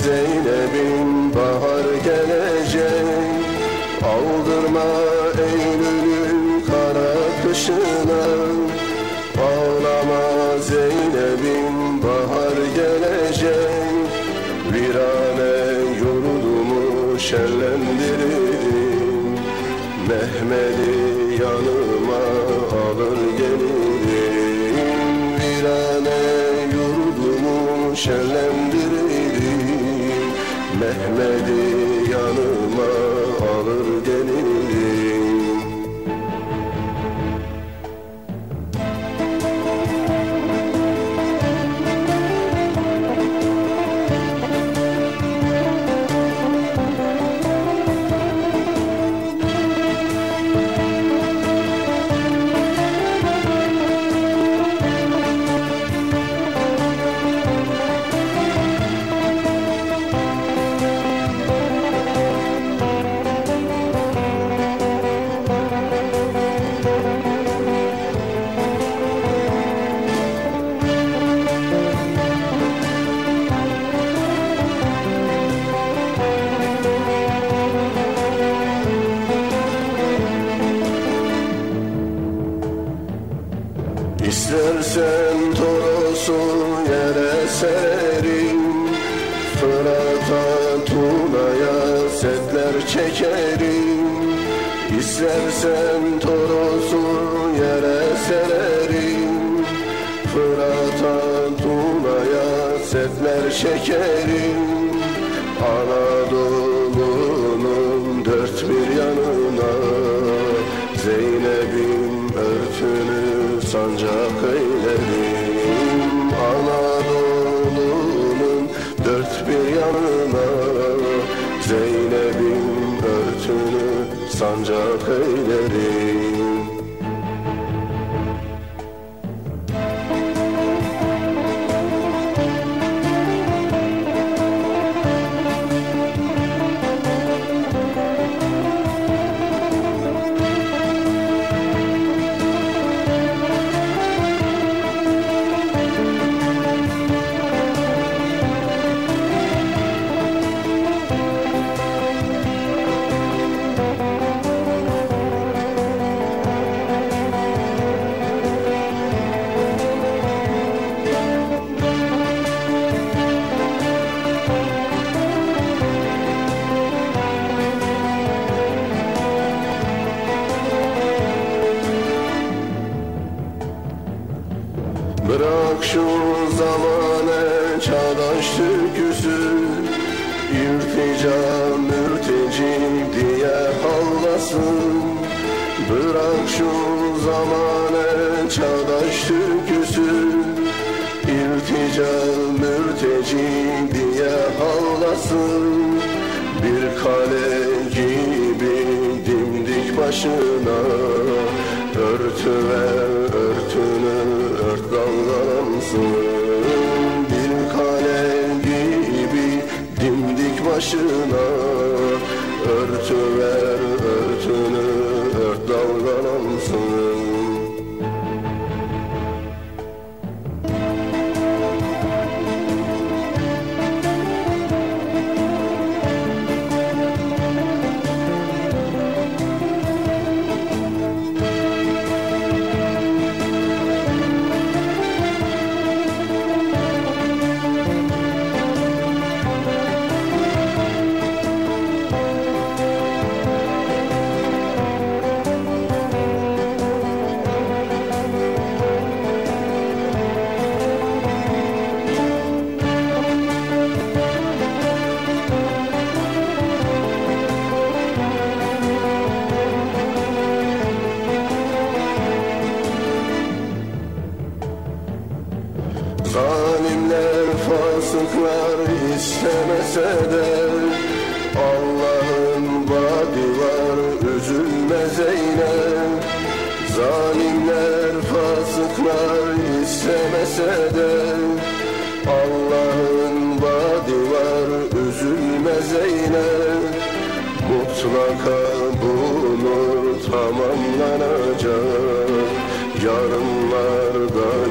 Ağlama Zeynep'in bahar gelecek. Aldırma Eylül'ün kara kışına. Ağlama Zeynep'in bahar gelecek. Virane yurdumu şerlendiririm Mehmet'i yanıma alır gelirim. Virane yurdumu şerlendiririm Mehmet'i yanıma alır gelirim İstersen Toros'u yere sererim Fırat'a Tuna'ya setler çekerim. İstersen Toros'u yere sererim Fırat'a Tuna'ya setler çekerim. Anadolu'nun dört bir yanına Zeynep'in örtünü sancak eylerim. Anadolu'nun dört bir yanına Zeynep'in örtünü sancak eylerim şu zamane çağdaş türküsü İrtica mürteci diye havlasın Bırak şu zamane çağdaş türküsü İrtica mürteci diye havlasın Bir kale gibi dimdik başına Örtü başına Örtü istemese de Allah'ın vaadi var üzülme Zeynep. Zalimler fasıklar istemese de Allah'ın vaadi var üzülme Zeynep. Mutlaka bu nur tamamlanacak. Yarınlarda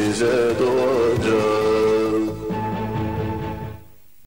size doğacak